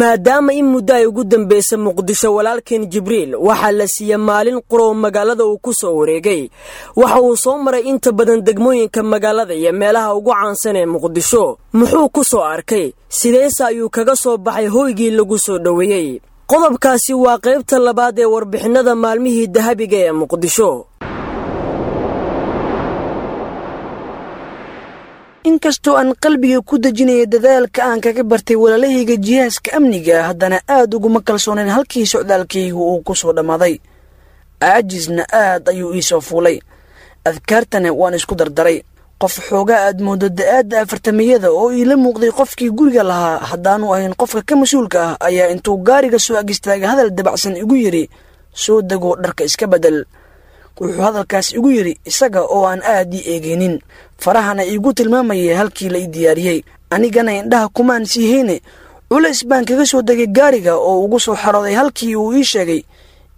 maadaama in muddo ay ugu dambaysa muqdisho walaalkeen jibriil waxaa la siiyey maalin quroo magaalada uu ku soo wareegay. Waxa uu soo maray inta badan degmooyinka magaalada iyo meelaha ugu caansan ee muqdisho. Muxuu ku soo arkay sideese ayuu kaga soo baxay hoygii lagu soo dhoweeyey. Qodobkaasi waa qaybta labaad ee warbixinnada maalmihii dahabiga ee muqdisho inkastoo aan qalbiga ku dejinaya dadaalka aan kaga bartay walaalahayga jihaaska amniga haddana aad uguma kalsoonayn halkii socdaalkaygu uu ku soo dhammaaday caajisna aad ayuu ii soo fuulay. Adkaartana waan isku dardaray. Qof xoogaa aad mooddo da'aadda afartamiyada oo iila muuqday qofkii guriga lahaa haddaanu ahayn qofka ka mas'uulka ah ayaa intuu gaariga soo ag istaaga hadal dabacsan igu yidhi soo degoo dharka iska beddel wuxuu hadalkaas igu yidhi isaga oo aan aad ii eegaynin farahana iigu tilmaamayay halkii la ii diyaariyey. Anigana indhaha kumaan sii hayne. Culays baan kaga soo degay gaariga oo ugu soo xarooday halkii uu ii sheegay.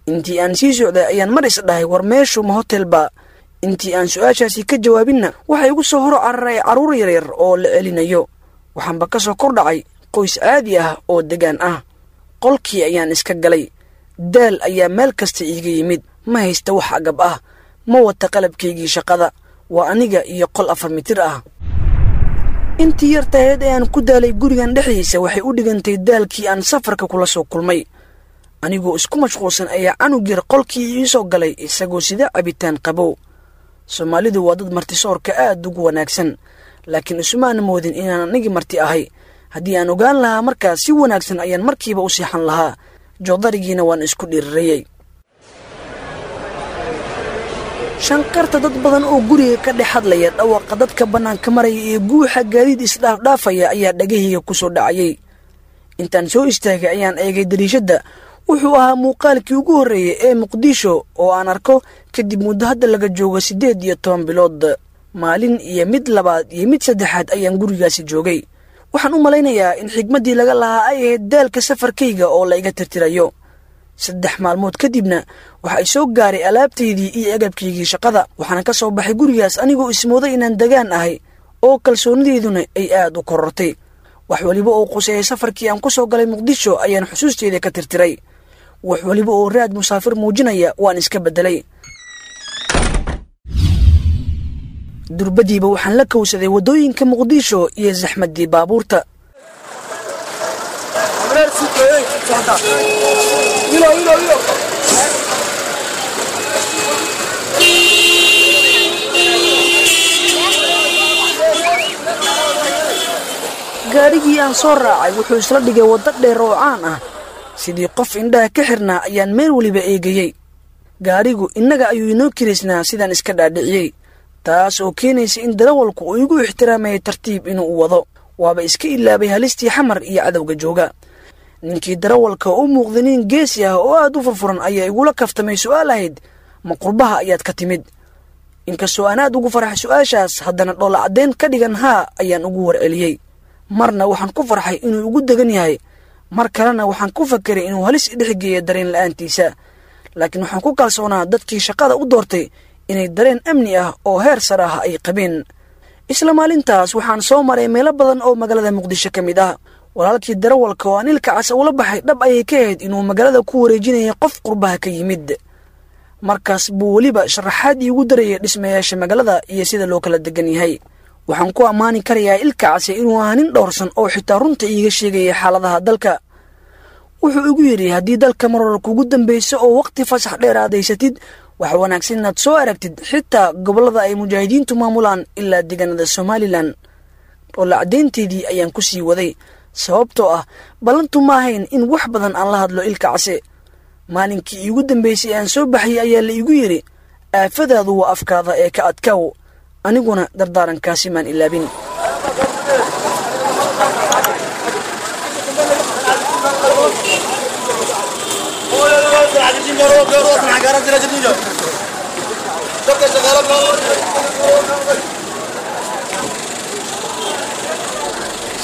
Intii aan sii socday ayaan mar is dhahay war meeshu ma hotelba intii aan su'aashaasi ka jawaabinna waxaa igu soo horo cararay carruur yaryar oo la celinayo. Waxaanba ka soo kor dhacay qoys caadi ah oo degaan ah. Qolkii ayaan iska galay. Daal ayaa meel kasta iiga yimid ma haysta wax agab ah. Ma wata qalabkaygii shaqada. Waa aniga iyo qol afar mitir ah. Intii yar taheed ee aan ku daalay gurigan dhexdiisa waxay u dhigantay daalkii aan safarka kula soo kulmay. Anigoo isku mashquulsan ayaa canug yar qolkii ii soo galay isagoo sida cabitaan qabow. Soomaalidu waa dad martisoorka aad ugu wanaagsan. Laakiin isumaan moodin inaan anigii marti ahay. Haddii aan ogaan lahaa markaas si wanaagsan ayaan markiiba u siixan lahaa. Joodarigiina waan isku dhirirayey shanqarta dad badan oo guriga ka dhex hadlaya dhawaqa dadka bannaanka maraya iyo guuxa gaadiid isdhaafdhaafaya ayaa dhagahayga ku soo dhacayay. Intaan soo istaagay ayaan eegay dariishadda. Wuxuu ahaa muuqaalkii ugu horreeyey ee muqdisho oo aan arko kadib muddo hadda laga joogo siddeed iyo toban bilood. Maalin iyo mid labaad iyo mid saddexaad ayaan gurigaasi joogay. Waxaan u malaynayaa in xigmaddii laga lahaa ay ahayd daalka safarkayga oo la iga tirtirayo saddex maalmood kadibna waxa ay soo gaaray alaabtaydii iyo agabkaygii shaqada waxaana ka soo baxay gurigaas anigoo ismooday inaan dagaan ahay oo kalsoonideyduna ay aad u korortay. Wax weliba oo quseeyay safarkii aan ku soo galay muqdisho ayaan xusuusteyda ka tirtiray. Wax weliba oo raad musaafir muujinaya waan iska beddelay. Durbadiiba waxaan la kowsaday waddooyinka muqdisho iyo saxmaddii baabuurta gaadhigii aan soo raacay wuxuu isla dhigay waddo dheer oo caan ah. Sidii qof indhaha ka xirnaa ayaan meel weliba eegayey gaadhigu innaga ayuu inoo kiraysnaa sidaan iska dhaadhiciyey taas oo keenaysa in darawalku uu igu ixtiraamayay tartiib inuu u wado. Waaba iska ilaabay halistii xamar iyo cadowga jooga ninkii darawalka u muuqday nin geesi ah oo aad u furfuran ayaa igula kaftamay su'aal ahayd ma qurbaha ayaad ka timid? Inkastoo aan aad ugu farxay su'aashaas haddana dhoola caddayn ka dhigan haa ayaan ugu warceliyey. Marna waxaan ku farxay inuu igu degan yahay. Mar kalena waxaan ku fakeray inuu halis idhexgeeya dareen la'aantiisa. Laakiin waxaan ku kalsoonaa dadkii shaqada u doortay inay dareen amni ah oo heer sar ah ay qabeen. Isla maalintaas waxaan soo maray meelo badan oo magaalada muqdisho ka mid ah walaalkii darawalka oo aan ilka cas ula baxay dhab ayay ka ahayd inuu magaalada ku wareejinayay qof qurbaha ka yimid. Markaas buu weliba sharaxaad iigu darayay dhismayaasha magaalada iyo sida loo kala degan yahay. Waxaan ku ammaani karayaa ilka case inuu ahaa nin dhowrsan oo xitaa runta iiga sheegaya xaaladaha dalka. Wuxuu igu yidhi haddii dalka marwar kugu dambayso oo wakhti fasax dheer aad haysatid waxa wanaagsan inaad soo aragtid xitaa gobollada ay mujaahidiintu maamulaan ilaa deegaanada somalilan. Oo la caddaynteydii ayaan ku sii waday sababtoo ah ballantu ma ahayn in wax badan aan la hadlo ilka case. Maalinkii iigu dambaysay aan soo baxayay ayaa la iigu yidhi aafadaadu waa afkaada ee ka adkaaw aniguna dardaarankaasi maan ilaabin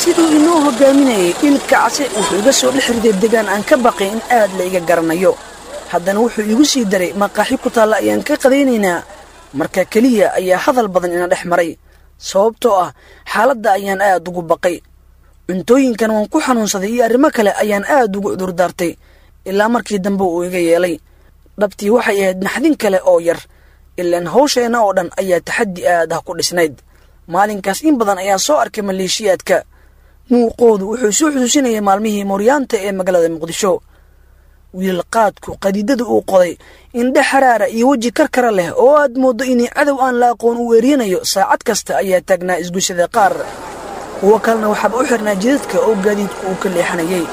siduu inoo hogaaminayay ilka case wuxuu iga soo dhex riday degaan aan ka baqay in aad la iga garanayo. Haddana wuxuu iigu sii daray maqaaxi ku taalla ayaan ka qadaynaynaa. Marka keliya ayaa hadal badan ina dhex maray. Sababtoo ah xaaladda ayaan aad ugu baqay. Cuntooyinkan waan ku xanuunsaday iyo arrimo kale ayaan aad ugu cudurdaartay ilaa markii dambe uu iga yeelay. Dhabtii waxay ahayd naxdin kale oo yar. Ilaan hawsheenna oo dhan ayaa taxaddi aad ah ku dhisnayd. Maalinkaas in badan ayaa soo arkay maleeshiyaadka muuqoodu wuxuu soo xusuusinayay maalmihii mooryaanta ee magaalada muqdisho. Wiilal qaadku qadiidada uu qoday indhe xaraara iyo weji karkara leh oo aad mooddo inay cadow aan la aqoon u weerinayo saacad kasta ayaa taagnaa isgushada qaar. Kuwo kalena waxaaba u xirnaa jidadka oo gaadiidku uu ka leexanayay.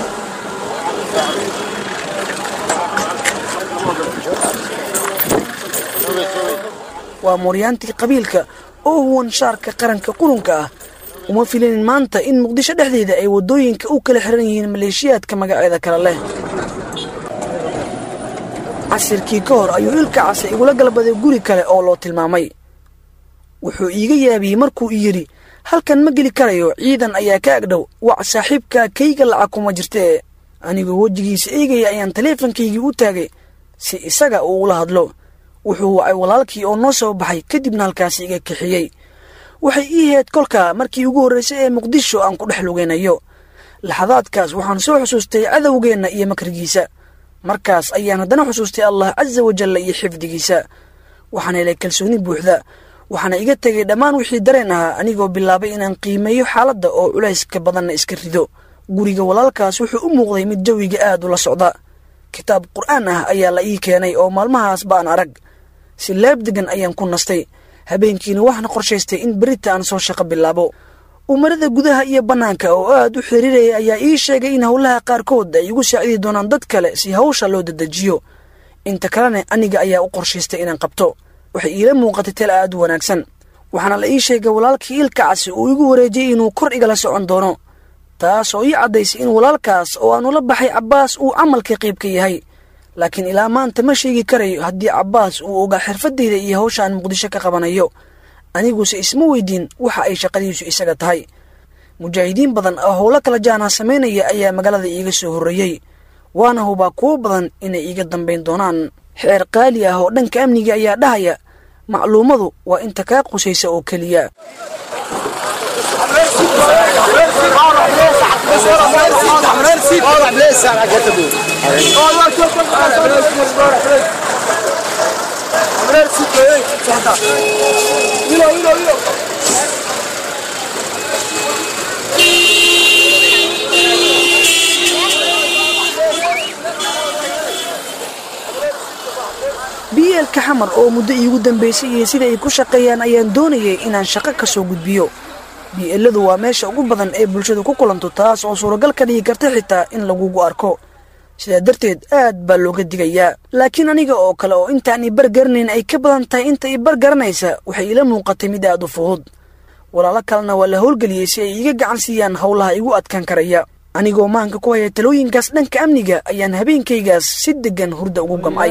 Waa mooryaantii qabiilka oo huwan shaarka qaranka qurunka ah uma filanin maanta in muqdisho dhexdeeda ay waddooyinka u kala xiran yihiin maleeshiyaadka magaceeda kale leh. Casirkii ka hor ayuu ilka case igula galbaday guri kale oo loo tilmaamay. Wuxuu iiga yaabiyey markuu yidhi halkan ma geli karayo ciidan ayaa ka agdhow wac saaxiibkaa kayga lacag kuma jirtee anigoo wejigiisa eegaya ayaan taleefankaygii u taagay si isaga uu ula hadlo. Wuxuu wacay walaalkii oo noo soo baxay kadibna halkaasi iga kixiyey waxay ii hayd kolkaa markii ugu horraysay ee muqdisho aan ku dhex lugaynayo laxadaadkaas waxaan soo xusuustay cadowgeenna iyo makrigiisa. Markaas ayaan haddana xusuustay allah casa wajalla iyo xifdigiisa. Waxaan helay kalsooni buuxda. Waxaana iga tegay dhammaan wixii dareen ahaa anigoo bilaabay inaan qiimeeyo xaaladda oo culayska badanna iska rido. Guriga walaalkaas wuxuu u muuqday mid jawiga aad ula socda. Kitaab qur'aan ah ayaa la ii keenay oo maalmahaas baan arag. Si leeb degan ayaan ku nastay habeenkiina waxaana qorshaystay in berita aan soo shaqo bilaabo. Umarada gudaha iyo bannaanka oo aad u xiriiraya ayaa ii sheegay in howlaha qaarkood ay igu saacidi doonaan dad kale si hawsha loo dedejiyo inta kalena aniga ayaa u qorshaystay inaan qabto. Waxay iila muuqatay teel aad u wanaagsan. Waxaana la ii sheegay walaalkii ilka casi uu igu wareejiyey inuu kor igala socon doono taas oo ii caddaysay in walaalkaas oo aan ula baxay cabbaas uu camalka ka yahay laakiin ilaa maanta ma sheegi karayo haddii cabbaas uu ogaa xirfaddayda iyo hawsha aan muqdisho ka qabanayo. Aniguse isma weydiin waxa ay shaqadiisu isaga tahay. Mujaahidiin badan oo howlo kala jaanaa samaynaya ayaa magaalada iiga soo horreeyey waana hubaa kuwo badan inay iiga dambayn doonaan. Xeer qaali ah oo dhanka amniga ayaa dhahaya. Macluumadu waa inta kaa qusaysa oo keliya بيل كحمر أو مدة يودن بيسي يسيد يكون أيان دوني إن شقك شو بيو biyeeladu waa meesha ugu badan ee bulshadu ku kulanto taas oo suuragal ka dhigi karta xitaa in lagugu arko. Sidaa darteed aad baa looga digayaa. Laakiin aniga oo kale oo intaan i bargaranayn ay ka badan tahay inta i bargaranaysa waxay ila muuqatay mid aad u fudud walaalo kalena waa la howlgeliyey si ay iiga gacan siiyaan howlaha igu adkaan karaya. Anigoo maanka ku haya talooyinkaas dhanka amniga ayaan habeenkaygaas si deggan hurda ugu gamcay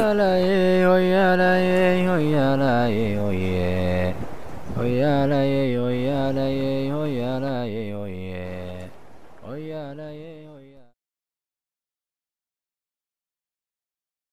Hoy ala ye, hoy ala ye, hoy ala ye, hoy